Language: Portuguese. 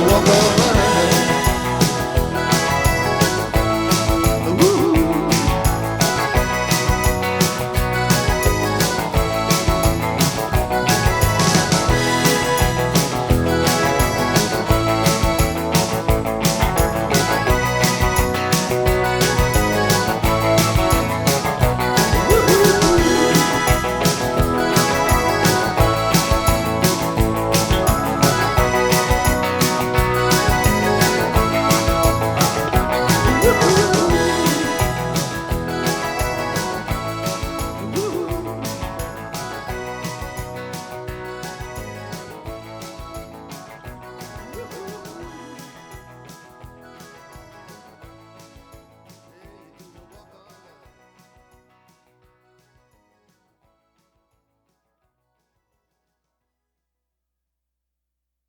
walk. Yeah,